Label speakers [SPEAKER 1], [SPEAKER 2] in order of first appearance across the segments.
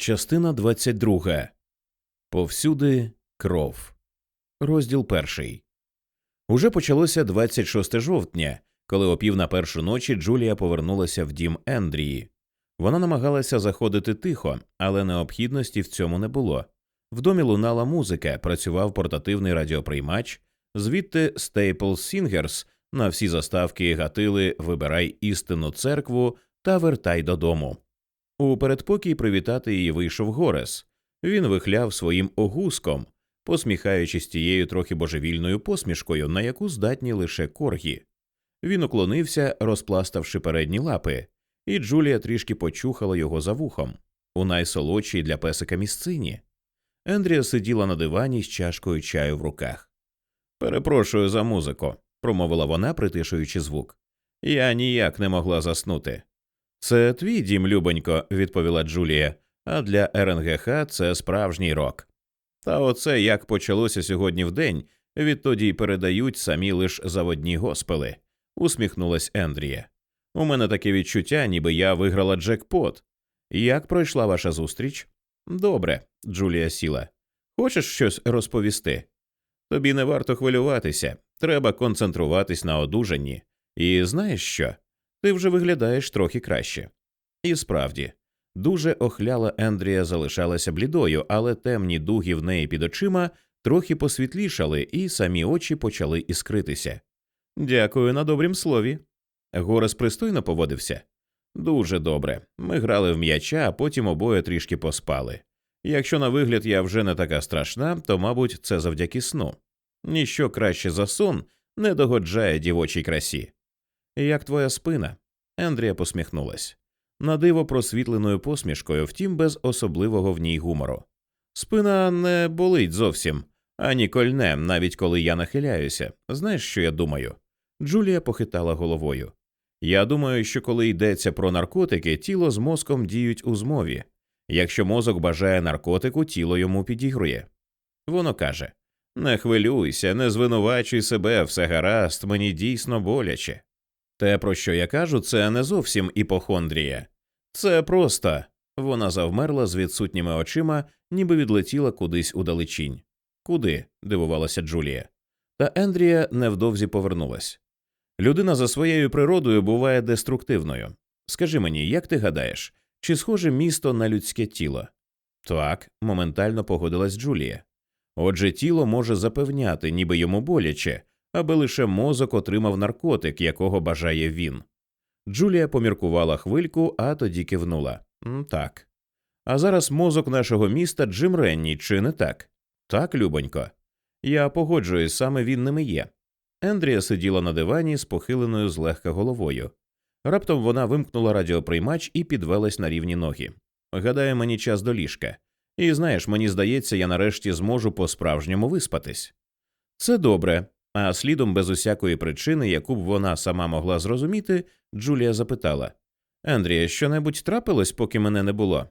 [SPEAKER 1] Частина 22. Повсюди кров. Розділ перший. Уже почалося 26 жовтня, коли о пів на першу ночі Джулія повернулася в дім Ендрії. Вона намагалася заходити тихо, але необхідності в цьому не було. В домі лунала музика, працював портативний радіоприймач, звідти Staples Singers на всі заставки гатили Вибирай істинну церкву та вертай додому. У передпокій привітати її вийшов Горес. Він вихляв своїм огуском, посміхаючись тією трохи божевільною посмішкою, на яку здатні лише коргі. Він уклонився, розпластавши передні лапи, і Джулія трішки почухала його за вухом у найсолодшій для песика місцині. Ендрія сиділа на дивані з чашкою чаю в руках. Перепрошую за музику, промовила вона, притишуючи звук. Я ніяк не могла заснути. Це твій дім, любонько, відповіла Джулія, а для РНГХ це справжній рок. Та оце як почалося сьогодні в день, відтоді й передають самі лиш заводні госпели, усміхнулась Ендрія. У мене таке відчуття, ніби я виграла джекпот. Як пройшла ваша зустріч? Добре, Джулія сіла. Хочеш щось розповісти? Тобі не варто хвилюватися, треба концентруватись на одужанні. І знаєш що? Ти вже виглядаєш трохи краще. І справді, дуже охляла Ендрія залишалася блідою, але темні дуги в неї під очима трохи посвітлішали, і самі очі почали іскритися. Дякую на добрім слові. Горес пристойно поводився. Дуже добре. Ми грали в м'яча, а потім обоє трішки поспали. Якщо на вигляд я вже не така страшна, то, мабуть, це завдяки сну. Ніщо краще за сон не догоджає дівочій красі. Як твоя спина? Ендрія посміхнулась. На диво просвітленою посмішкою, втім, без особливого в ній гумору. Спина не болить зовсім, ані кольне, навіть коли я нахиляюся. Знаєш, що я думаю? Джулія похитала головою. Я думаю, що коли йдеться про наркотики, тіло з мозком діють у змові. Якщо мозок бажає наркотику, тіло йому підігрує. Воно каже Не хвилюйся, не звинувачуй себе, все гаразд, мені дійсно боляче. Те, про що я кажу, це не зовсім іпохондрія. Це просто. Вона завмерла з відсутніми очима, ніби відлетіла кудись удалечінь. Куди? дивувалася Джулія. Та Ендрія невдовзі повернулась. Людина за своєю природою буває деструктивною. Скажи мені, як ти гадаєш, чи схоже місто на людське тіло? Так, моментально погодилась Джулія. Отже, тіло може запевняти, ніби йому боляче, аби лише мозок отримав наркотик, якого бажає він. Джулія поміркувала хвильку, а тоді кивнула так. А зараз мозок нашого міста Джим Ренні, чи не так? Так, любонько. Я погоджуюсь, саме він ними є. Ендрія сиділа на дивані з похиленою злегка головою. Раптом вона вимкнула радіоприймач і підвелась на рівні ноги. Гадаю, мені час до ліжка. І знаєш, мені здається, я нарешті зможу по справжньому виспатись. Це добре, а слідом, без усякої причини, яку б вона сама могла зрозуміти, Джулія запитала Ендрія, що небудь трапилось, поки мене не було?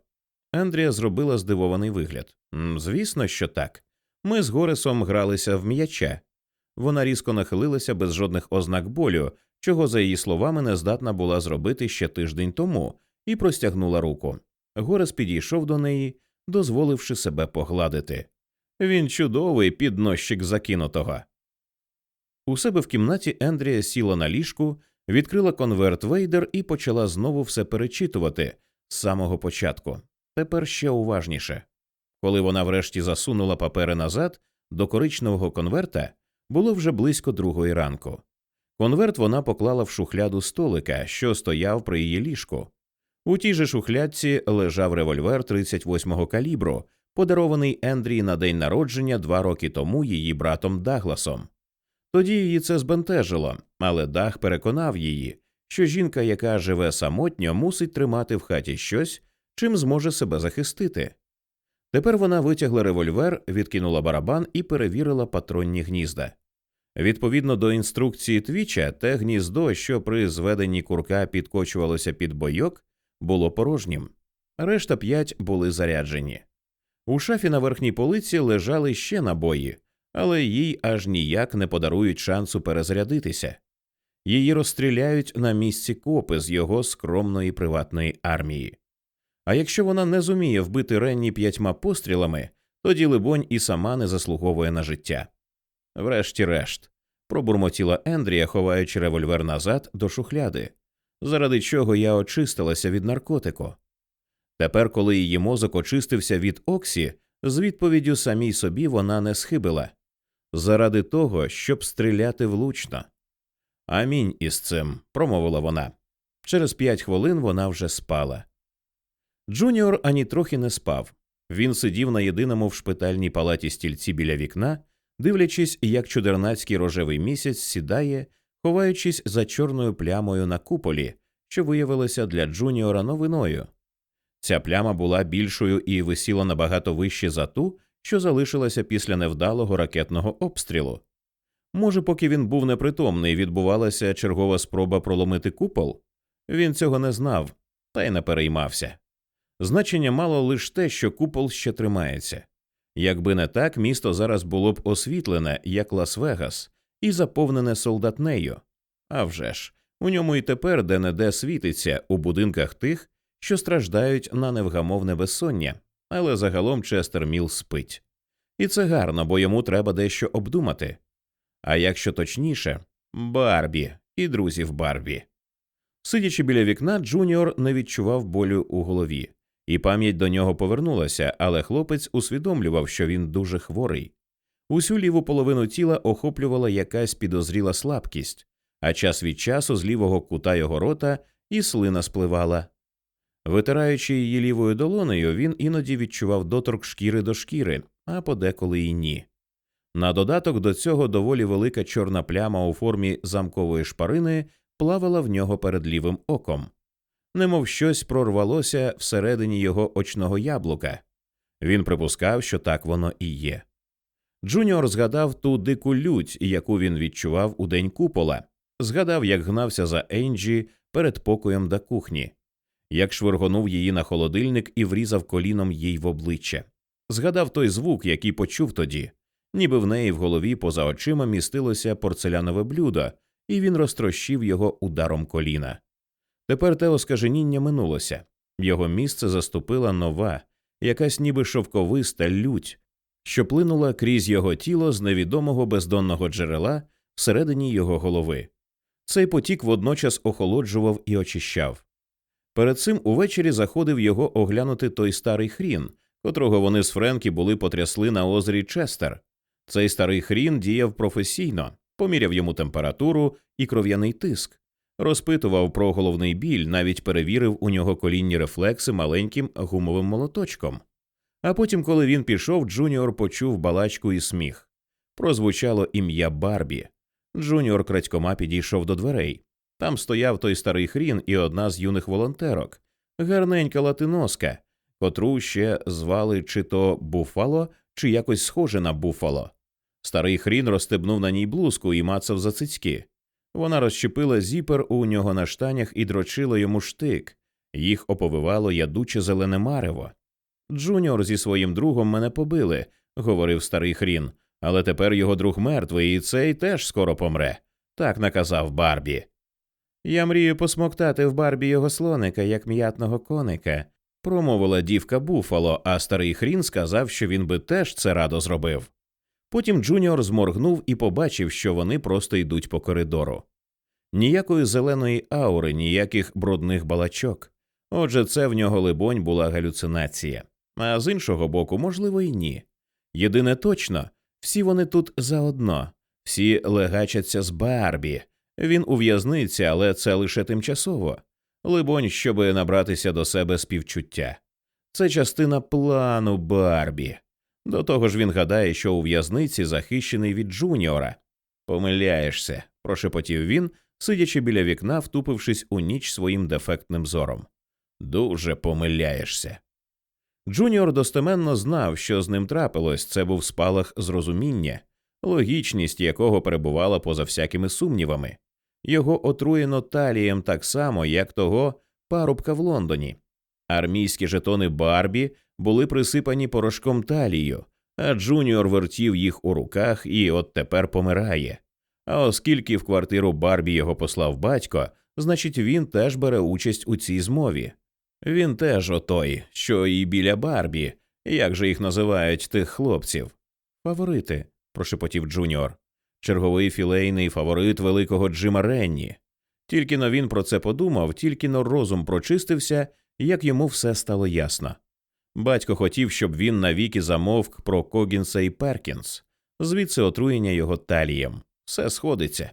[SPEAKER 1] Ендрія зробила здивований вигляд. Звісно, що так. Ми з Горесом гралися в м'яча. Вона різко нахилилася без жодних ознак болю, чого, за її словами, не здатна була зробити ще тиждень тому, і простягнула руку. Горес підійшов до неї, дозволивши себе погладити. Він чудовий підносчик закинутого. У себе в кімнаті Ендрія сіла на ліжку, відкрила конверт Вейдер і почала знову все перечитувати з самого початку. Тепер ще уважніше. Коли вона врешті засунула папери назад до коричневого конверта, було вже близько другої ранку. Конверт вона поклала в шухляду столика, що стояв при її ліжку. У тій же шухлядці лежав револьвер 38-го калібру, подарований Ендрії на день народження два роки тому її братом Дагласом. Тоді її це збентежило, але дах переконав її, що жінка, яка живе самотньо, мусить тримати в хаті щось, чим зможе себе захистити. Тепер вона витягла револьвер, відкинула барабан і перевірила патронні гнізда. Відповідно до інструкції твіча, те гніздо, що при зведенні курка підкочувалося під бойок, було порожнім. Решта п'ять були заряджені. У шафі на верхній полиці лежали ще набої, але їй аж ніяк не подарують шансу перезарядитися. Її розстріляють на місці копи з його скромної приватної армії. А якщо вона не зуміє вбити Ренні п'ятьма пострілами, тоді, либонь, і сама не заслуговує на життя. Врешті-решт, пробурмотіла Ендрія, ховаючи револьвер назад до шухляди, заради чого я очистилася від наркотику. Тепер, коли її мозок очистився від Оксі, з відповіддю самій собі вона не схибила заради того, щоб стріляти влучно. Амінь із цим, промовила вона. Через п'ять хвилин вона вже спала. Джуніор ані трохи не спав. Він сидів на єдиному в шпитальній палаті стільці біля вікна, дивлячись, як чудернацький рожевий місяць сідає, ховаючись за чорною плямою на куполі, що виявилося для Джуніора новиною. Ця пляма була більшою і висіла набагато вище за ту, що залишилася після невдалого ракетного обстрілу. Може, поки він був непритомний, відбувалася чергова спроба проломити купол? Він цього не знав, та й не переймався. Значення мало лише те, що купол ще тримається. Якби не так, місто зараз було б освітлене, як Лас-Вегас, і заповнене солдатнею. А вже ж, у ньому і тепер де не де світиться у будинках тих, що страждають на невгамовне безсоння, але загалом Честер Міл спить. І це гарно, бо йому треба дещо обдумати. А якщо точніше, Барбі і друзів Барбі. Сидячи біля вікна, Джуніор не відчував болю у голові, і пам'ять до нього повернулася, але хлопець усвідомлював, що він дуже хворий. Усю ліву половину тіла охоплювала якась підозріла слабкість, а час від часу з лівого кута його рота і слина спливала. Витираючи її лівою долонею, він іноді відчував доторк шкіри до шкіри, а подеколи й ні. На додаток до цього доволі велика чорна пляма у формі замкової шпарини плавала в нього перед лівим оком, немов щось прорвалося всередині його очного яблука. Він припускав, що так воно і є. Джуніор згадав ту дику лють, яку він відчував у день купола, згадав, як гнався за Енджі передпокоєм до кухні, як швиргонув її на холодильник і врізав коліном їй в обличчя. Згадав той звук, який почув тоді, ніби в неї в голові поза очима містилося порцелянове блюдо, і він розтрощив його ударом коліна. Тепер те оскаженіння минулося його місце заступила нова, якась ніби шовковиста лють, що плинула крізь його тіло з невідомого бездонного джерела всередині його голови. Цей потік водночас охолоджував і очищав. Перед цим увечері заходив його оглянути той старий хрін, котрого вони з Френкі були потрясли на озері Честер. Цей старий хрін діяв професійно, поміряв йому температуру і кров'яний тиск, розпитував про головний біль, навіть перевірив у нього колінні рефлекси маленьким гумовим молоточком. А потім, коли він пішов, Джуніор почув балачку і сміх. Прозвучало ім'я Барбі. Джуніор крадькома підійшов до дверей. Там стояв той старий хрін і одна з юних волонтерок, гарненька латиноска, котру ще звали чи то Буфало, чи якось схоже на Буфало. Старий хрін розстебнув на ній блузку і мацав за цицьки. Вона розщепила зіпер у нього на штанях і дрочила йому штик, їх оповивало ядуче зелене марево. Джуніор зі своїм другом мене побили, говорив старий хрін, але тепер його друг мертвий, і цей теж скоро помре. Так наказав Барбі. Я мрію посмоктати в Барбі його слоника, як м'ятного коника, промовила дівка Буфало, а старий хрін сказав, що він би теж це радо зробив. Потім Джуніор зморгнув і побачив, що вони просто йдуть по коридору. Ніякої зеленої аури, ніяких брудних балачок. Отже, це в нього, либонь, була галюцинація, а з іншого боку, можливо, і ні. Єдине точно, всі вони тут заодно, всі легачаться з Барбі. Він у в'язниці, але це лише тимчасово. Либонь, щоби набратися до себе співчуття. Це частина плану Барбі. До того ж він гадає, що у в'язниці захищений від Джуніора. Помиляєшся, прошепотів він, сидячи біля вікна, втупившись у ніч своїм дефектним зором. Дуже помиляєшся. Джуніор достеменно знав, що з ним трапилось, це був спалах зрозуміння, логічність якого перебувала поза всякими сумнівами. Його отруєно талієм так само, як того парубка в Лондоні. Армійські жетони Барбі були присипані порошком талію, а Джуніор вертів їх у руках і от тепер помирає. А оскільки в квартиру Барбі його послав батько, значить він теж бере участь у цій змові. Він теж отой, що і біля Барбі, як же їх називають тих хлопців. Фаворити, прошепотів Джуніор. Черговий філейний фаворит великого Джима Ренні. Тільки-но він про це подумав, тільки-но розум прочистився, як йому все стало ясно. Батько хотів, щоб він навіки замовк про Когінса і Перкінс, звідси отруєння його талієм. Все сходиться.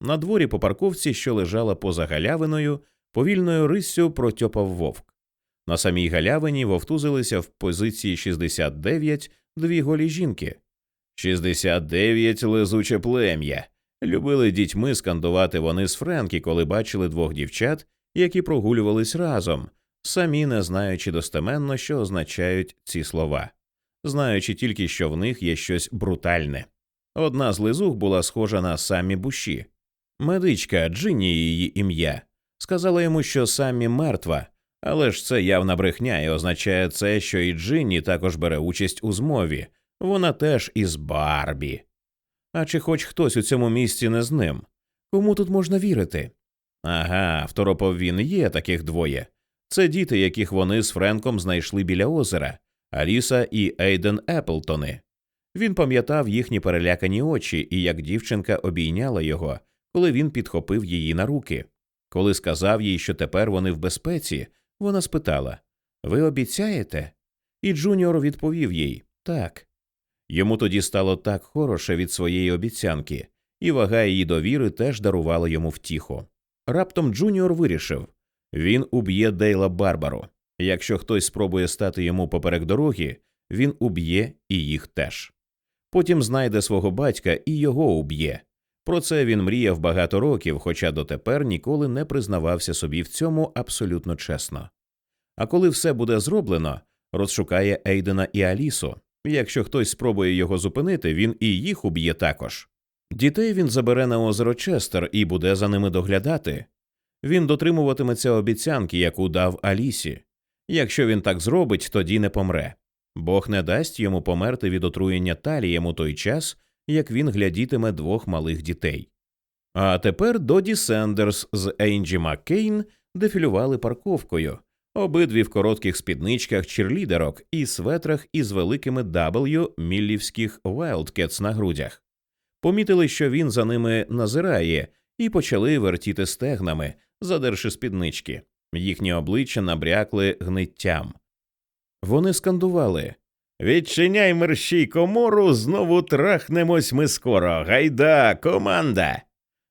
[SPEAKER 1] На дворі по парковці, що лежала поза галявиною, повільною риссю протьопав вовк. На самій галявині вовтузилися в позиції 69 дві голі жінки. 69 лизуче плем'я. Любили дітьми скандувати вони з Френкі, коли бачили двох дівчат, які прогулювались разом, самі не знаючи достеменно, що означають ці слова, знаючи тільки, що в них є щось брутальне. Одна з лизух була схожа на самі буші. Медичка Джинні її ім'я сказала йому, що самі мертва, але ж це явна брехня і означає це, що і Джинні також бере участь у змові. Вона теж із Барбі. А чи хоч хтось у цьому місці не з ним? Кому тут можна вірити? Ага, второпав він є таких двоє. Це діти, яких вони з Френком знайшли біля озера Аліса і Ейден Еплтони. Він пам'ятав їхні перелякані очі і як дівчинка обійняла його, коли він підхопив її на руки. Коли сказав їй, що тепер вони в безпеці, вона спитала Ви обіцяєте? І Джуніор відповів їй так. Йому тоді стало так хороше від своєї обіцянки, і вага її довіри теж дарувала йому втіху. Раптом Джуніор вирішив він уб'є Дейла Барбару. Якщо хтось спробує стати йому поперек дороги, він уб'є і їх теж. Потім знайде свого батька і його уб'є. Про це він мріяв багато років, хоча дотепер ніколи не признавався собі в цьому абсолютно чесно. А коли все буде зроблено, розшукає Ейдена і Алісу. Якщо хтось спробує його зупинити, він і їх уб'є також. Дітей він забере на озеро Честер і буде за ними доглядати. Він дотримуватиметься обіцянки, яку дав Алісі. Якщо він так зробить, тоді не помре. Бог не дасть йому померти від отруєння талієм у той час, як він глядітиме двох малих дітей. А тепер Додді Сендерс з Ейнджі Маккейн дефілювали парковкою, обидві в коротких спідничках черлідерок і светрах із великими W міллівських Wildcats на грудях. Помітили, що він за ними назирає, і почали вертіти стегнами, задерши спіднички. Їхні обличчя набрякли гниттям. Вони скандували Відчиняй мерщій комору, знову трахнемось ми скоро. Гайда, команда.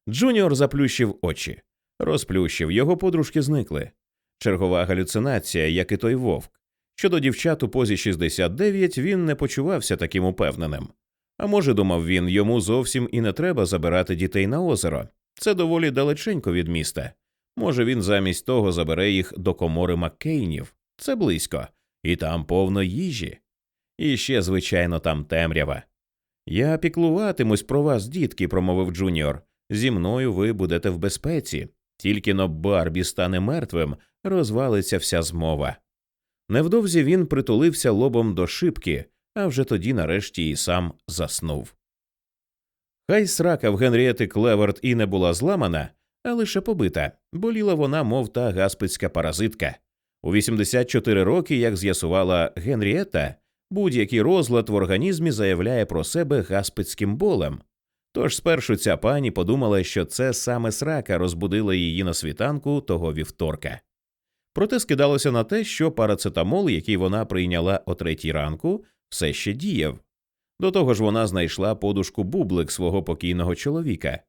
[SPEAKER 1] Джуніор заплющив очі, розплющив, його подружки зникли. Чергова галюцинація, як і той вовк. Щодо дівчат у позі 69 він не почувався таким упевненим. А може, думав він, йому зовсім і не треба забирати дітей на озеро. Це доволі далеченько від міста. Може, він замість того забере їх до комори Маккейнів. Це близько, і там повно їжі. І ще, звичайно, там темрява. Я піклуватимусь про вас, дітки, промовив Джуніор. Зі мною ви будете в безпеці. Тільки-но Барбі стане мертвим, розвалиться вся змова. Невдовзі він притулився лобом до шибки, а вже тоді, нарешті, і сам заснув. Хай срака в Генрієти Клеверт і не була зламана, а лише побита, боліла вона, мов та гаспицька паразитка. У 84 роки, як з'ясувала Генрієта, будь-який розлад в організмі заявляє про себе гаспицьким болем. Тож спершу ця пані подумала, що це саме срака розбудила її на світанку того вівторка. Проте скидалося на те, що парацетамол, який вона прийняла о третій ранку, все ще діяв. До того ж, вона знайшла подушку бублик свого покійного чоловіка.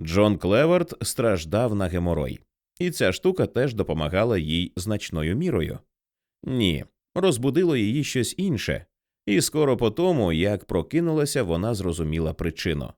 [SPEAKER 1] Джон Клеверт страждав на геморой, і ця штука теж допомагала їй значною мірою. Ні, розбудило її щось інше, і скоро по тому, як прокинулася, вона зрозуміла причину.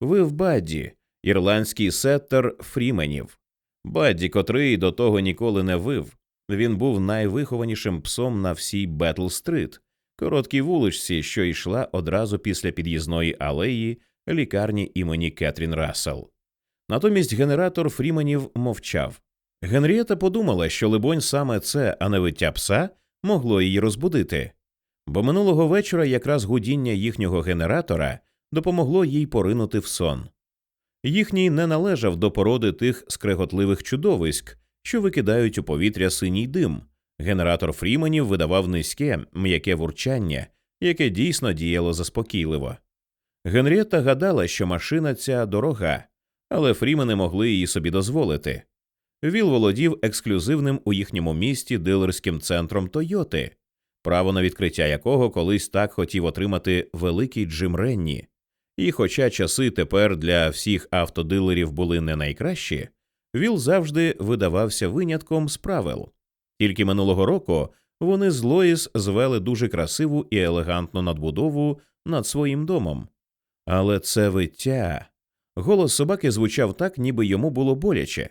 [SPEAKER 1] Вив Бадді, ірландський сеттер Фріменів. Бадді, котрий до того ніколи не вив. Він був найвихованішим псом на всій Бетл-стрит, короткій вуличці, що йшла одразу після під'їзної алеї лікарні імені Кетрін Рассел. Натомість генератор Фріменів мовчав. Генрієта подумала, що, либонь, саме це, а не виття пса, могло її розбудити, бо минулого вечора якраз гудіння їхнього генератора допомогло їй поринути в сон. Їхній не належав до породи тих скреготливих чудовиськ, що викидають у повітря синій дим. Генератор Фріменів видавав низьке, м'яке вурчання, яке дійсно діяло заспокійливо. Генрієта гадала, що машина ця дорога, але Фрімени могли її собі дозволити. Віл володів ексклюзивним у їхньому місті дилерським центром Тойоти, право на відкриття якого колись так хотів отримати великий Джим Ренні. І, хоча часи тепер для всіх автодилерів були не найкращі, Віл завжди видавався винятком з правил. Тільки минулого року вони з Лоїс звели дуже красиву і елегантну надбудову над своїм домом. Але це виття. Голос собаки звучав так, ніби йому було боляче.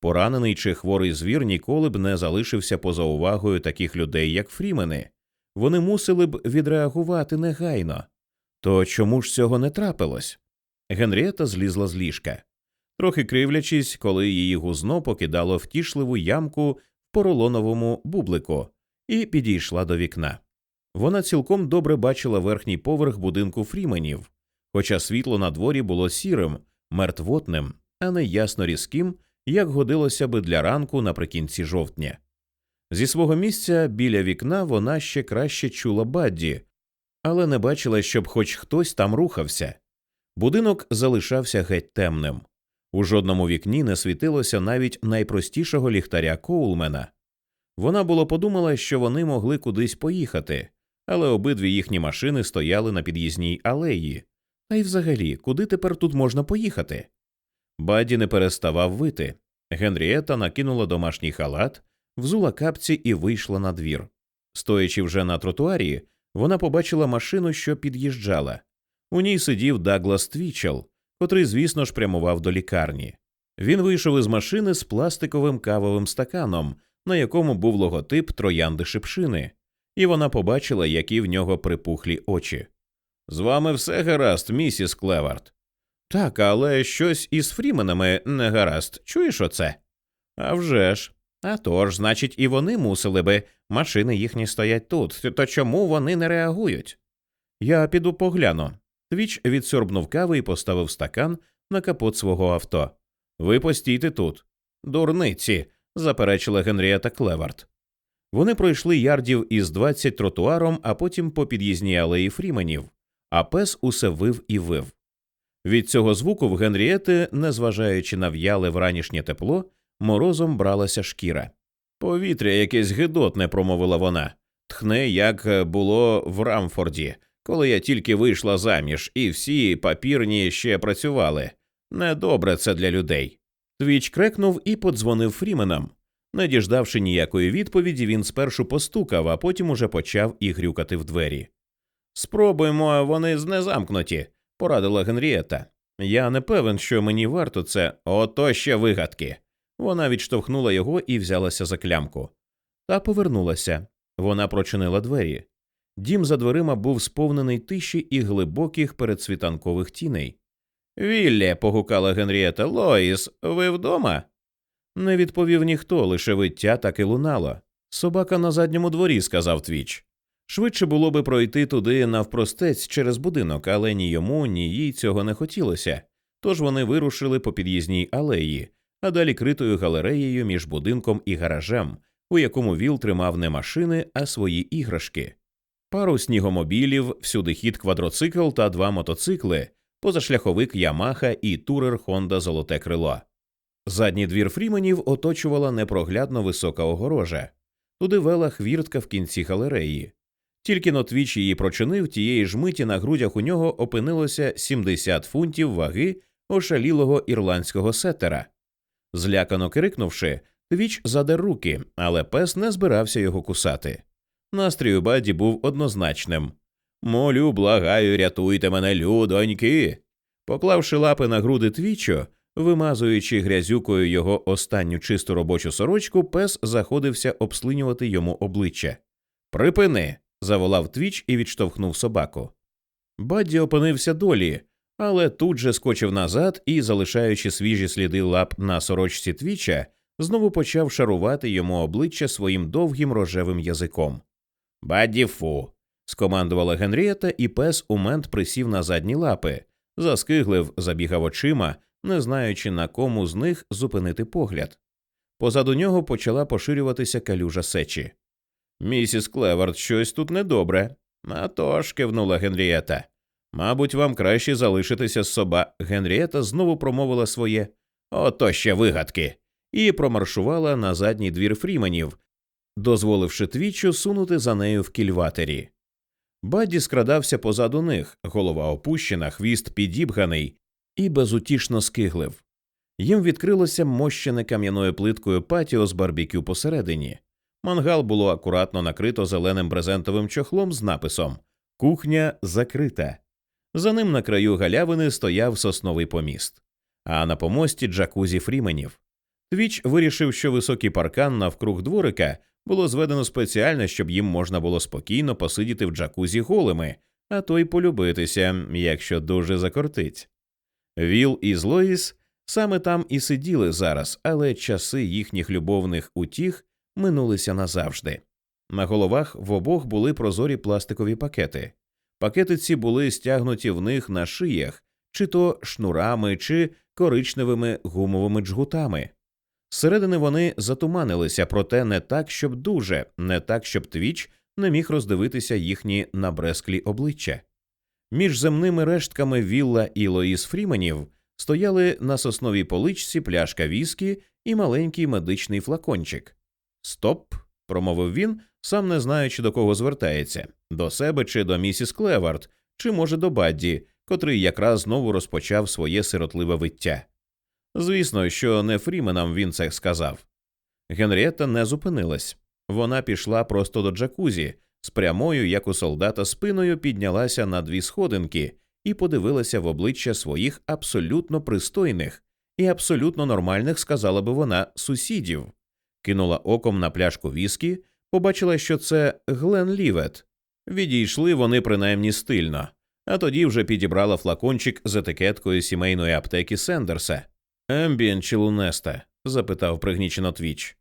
[SPEAKER 1] Поранений чи хворий звір ніколи б не залишився поза увагою таких людей, як Фрімени. Вони мусили б відреагувати негайно. То чому ж цього не трапилось? Генрієта злізла з ліжка, трохи кривлячись, коли її гузно покидало втішливу ямку в поролоновому бублику, і підійшла до вікна. Вона цілком добре бачила верхній поверх будинку Фріменів, хоча світло на дворі було сірим, мертвотним, а не ясно різким, як годилося би для ранку наприкінці жовтня. Зі свого місця біля вікна вона ще краще чула Бадді, але не бачила, щоб хоч хтось там рухався. Будинок залишався геть темним. У жодному вікні не світилося навіть найпростішого ліхтаря Коулмена. Вона було подумала, що вони могли кудись поїхати, але обидві їхні машини стояли на під'їзній алеї. Та й взагалі, куди тепер тут можна поїхати? Баді не переставав вити. Генрієта накинула домашній халат, взула капці і вийшла на двір. Стоячи вже на тротуарі, вона побачила машину, що під'їжджала. У ній сидів Даглас Твічел, котрий, звісно ж, прямував до лікарні. Він вийшов із машини з пластиковим кавовим стаканом, на якому був логотип троянди шипшини, і вона побачила, які в нього припухлі очі. З вами все гаразд, місіс Клевард. Так, але щось із Фріменами не гаразд. Чуєш оце? «А вже ж. А тож, значить, і вони мусили би. Машини їхні стоять тут. То чому вони не реагують? Я піду погляну. Твіч відсорбнув кави і поставив стакан на капот свого авто. Ви постійте тут. Дурниці, заперечила Генрієта Клевард. Вони пройшли ярдів із 20 тротуаром, а потім по під'їзній алеї Фріменів, а пес усе вив і вив. Від цього звуку в Генрієти, незважаючи на в'яле вранішнє тепло, морозом бралася шкіра. Повітря якесь гидотне, промовила вона. Тхне, як було в Рамфорді, коли я тільки вийшла заміж, і всі папірні ще працювали. Недобре це для людей. Твіч крекнув і подзвонив Фріменам. Не діждавши ніякої відповіді, він спершу постукав, а потім уже почав і грюкати в двері. Спробуємо, вони знезамкнуті, порадила Генрієта. Я не певен, що мені варто це, ото ще вигадки. Вона відштовхнула його і взялася за клямку. Та повернулася. Вона прочинила двері. Дім за дверима був сповнений тиші і глибоких передсвітанкових тіней. Віллє, погукала Генрієта Лоїс, ви вдома? Не відповів ніхто, лише виття так і лунало. Собака на задньому дворі, сказав Твіч. Швидше було би пройти туди навпростець через будинок, але ні йому, ні їй цього не хотілося. Тож вони вирушили по під'їзній алеї, а далі критою галереєю між будинком і гаражем, у якому Віл тримав не машини, а свої іграшки. Пару снігомобілів, всюди хід квадроцикл та два мотоцикли, позашляховик Ямаха і турер Хонда Золоте крило. Задній двір Фріменів оточувала непроглядно висока огорожа. Туди вела хвіртка в кінці галереї. Тільки-но Твіч її прочинив, тієї ж миті на грудях у нього опинилося 70 фунтів ваги ошалілого ірландського сетера. Злякано крикнувши, Твіч задер руки, але пес не збирався його кусати. Настрій у Бадді був однозначним. Молю, благаю, рятуйте мене, людоньки. Поклавши лапи на груди Твіча, вимазуючи грязюкою його останню чисту робочу сорочку, пес заходився обслинювати йому обличчя. Припини. заволав Твіч і відштовхнув собаку. Бадді опинився долі, але тут же скочив назад і, залишаючи свіжі сліди лап на сорочці Твіча, знову почав шарувати йому обличчя своїм довгим рожевим язиком. Бадді фу. скомандувала Генрієта, і пес у мент присів на задні лапи, заскиглив, забігав очима, не знаючи на кому з них зупинити погляд. Позаду нього почала поширюватися калюжа сечі. Місіс Клевард, щось тут недобре. «А тож», – кивнула Генрієта. Мабуть, вам краще залишитися з соба. Генрієта знову промовила своє ото ще вигадки, і промаршувала на задній двір Фріменів, дозволивши Твічу сунути за нею в кільватері. Бадді скрадався позаду них, голова опущена, хвіст підібганий і безутішно скиглив. Їм відкрилося мощене кам'яною плиткою патіо з барбікю посередині. Мангал було акуратно накрито зеленим брезентовим чохлом з написом Кухня закрита. За ним на краю галявини стояв сосновий поміст, а на помості джакузі Фріменів. Твіч вирішив, що високий паркан навкруг дворика було зведено спеціально, щоб їм можна було спокійно посидіти в джакузі голими, а то й полюбитися, якщо дуже закортить. Віл і Злоїс саме там і сиділи зараз, але часи їхніх любовних утіх минулися назавжди. На головах в обох були прозорі пластикові пакети. Пакети ці були стягнуті в них на шиях, чи то шнурами, чи коричневими гумовими джгутами. Зсередини вони затуманилися, проте не так, щоб дуже, не так, щоб Твіч не міг роздивитися їхні набресклі обличчя. Між земними рештками Вілла і Лоїс Фріменів стояли на сосновій поличці пляшка віскі і маленький медичний флакончик. Стоп, промовив він, сам не знаючи до кого звертається до себе чи до місіс Клевард, чи, може, до Бадді, котрий якраз знову розпочав своє сиротливе виття. Звісно, що не Фріменам він це сказав. Генрієта не зупинилась. Вона пішла просто до джакузі, з прямою, як у солдата, спиною піднялася на дві сходинки і подивилася в обличчя своїх абсолютно пристойних і абсолютно нормальних, сказала би вона, сусідів, кинула оком на пляшку віскі, побачила, що це Glenlivet. Відійшли вони принаймні стильно, а тоді вже підібрала флакончик з етикеткою сімейної аптеки Сендерса. Ambien чи Лунеста? запитав пригнічено Твіч.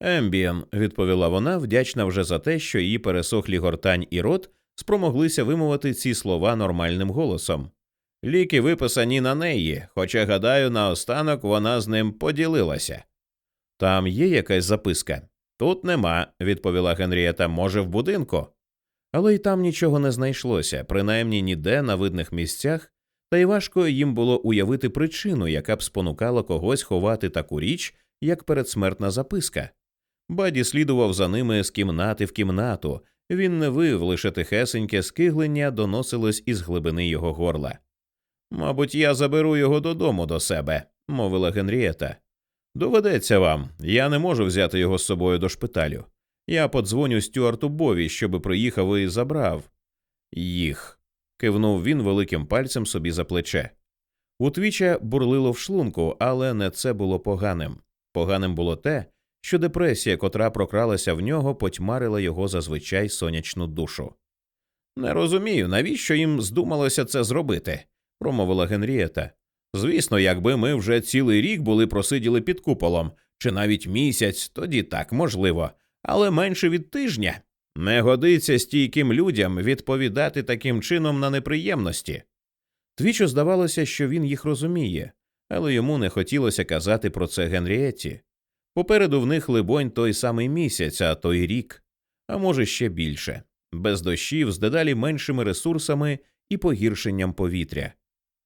[SPEAKER 1] Ambien, відповіла вона, вдячна вже за те, що її пересохлі гортань і рот спромоглися вимовити ці слова нормальним голосом. Ліки виписані на неї, хоча, гадаю, наостанок вона з ним поділилася. Там є якась записка. Тут нема, відповіла Генрієта, може, в будинку. Але й там нічого не знайшлося, принаймні ніде на видних місцях, та й важко їм було уявити причину, яка б спонукала когось ховати таку річ, як передсмертна записка. Баді слідував за ними з кімнати в кімнату, він не вив, лише тихесеньке скиглення доносилось із глибини його горла. Мабуть, я заберу його додому до себе, мовила Генрієта. Доведеться вам, я не можу взяти його з собою до шпиталю. Я подзвоню Стюарту Бові, щоби приїхав і забрав їх. кивнув він великим пальцем собі за плече. У твіча бурлило в шлунку, але не це було поганим. Поганим було те, що депресія, котра прокралася в нього, потьмарила його зазвичай сонячну душу. Не розумію, навіщо їм здумалося це зробити, промовила Генрієта. Звісно, якби ми вже цілий рік були просиділи під куполом, чи навіть місяць, тоді так можливо, але менше від тижня. Не годиться стійким людям відповідати таким чином на неприємності. Твічо здавалося, що він їх розуміє, але йому не хотілося казати про це Генрієті. Попереду в них, либонь, той самий місяць, а той рік, а може ще більше, без дощів з дедалі меншими ресурсами і погіршенням повітря.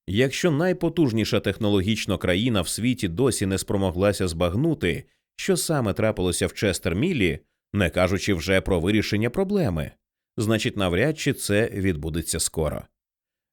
[SPEAKER 1] Якщо найпотужніша технологічно країна в світі досі не спромоглася збагнути, що саме трапилося в Честермілі, не кажучи вже про вирішення проблеми, значить, навряд чи це відбудеться скоро.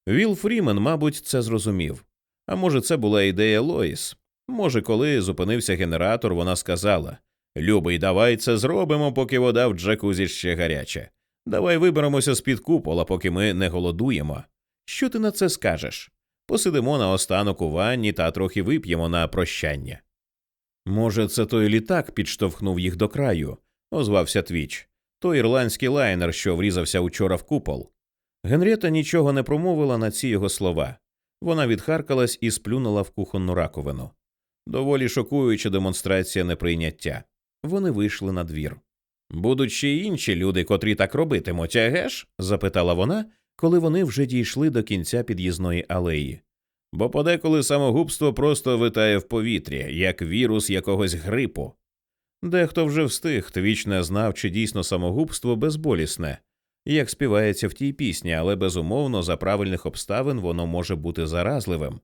[SPEAKER 1] Віл Фрімен, мабуть, це зрозумів. А може, це була ідея Лоїс. Може, коли зупинився генератор, вона сказала Любий, давай це зробимо, поки вода в джакузі ще гаряча. Давай виберемося з під купола, поки ми не голодуємо. Що ти на це скажеш? Посидимо на останок у ванні та трохи вип'ємо на прощання. Може, це той літак підштовхнув їх до краю, озвався Твіч, той ірландський лайнер, що врізався учора в купол. Генрієта нічого не промовила на ці його слова. Вона відхаркалась і сплюнула в кухонну раковину. Доволі шокуюча демонстрація неприйняття. Вони вийшли на двір. Будуть ще й інші люди, котрі так робитимуть, агеш? запитала вона, коли вони вже дійшли до кінця під'їзної алеї. Бо подеколи самогубство просто витає в повітрі, як вірус якогось грипу. Дехто вже встиг, твіч не знав, чи дійсно самогубство безболісне, як співається в тій пісні, але безумовно за правильних обставин воно може бути заразливим.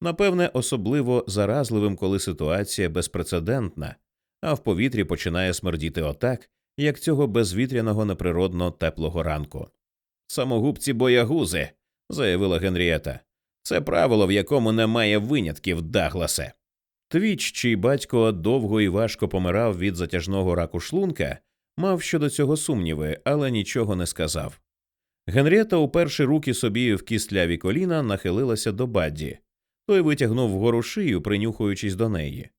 [SPEAKER 1] Напевне, особливо заразливим, коли ситуація безпрецедентна, а в повітрі починає смердіти отак, як цього безвітряного неприродно теплого ранку. Самогубці боягузи, заявила Генрієта. Це правило, в якому немає винятків, Дагласе. Твіч, чий батько довго і важко помирав від затяжного раку шлунка, мав щодо цього сумніви, але нічого не сказав. Генрієта, уперши руки собі в кістляві коліна, нахилилася до Бадді. Той витягнув вгору шию, принюхуючись до неї.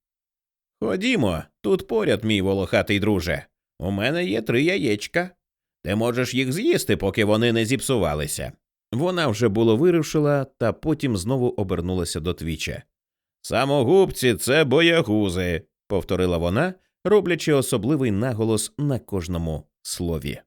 [SPEAKER 1] Ходімо, тут поряд, мій волохатий друже. У мене є три яєчка. Ти можеш їх з'їсти, поки вони не зіпсувалися. Вона вже було вирушила, та потім знову обернулася до твіча. Самогубці це боягузи, повторила вона, роблячи особливий наголос на кожному слові.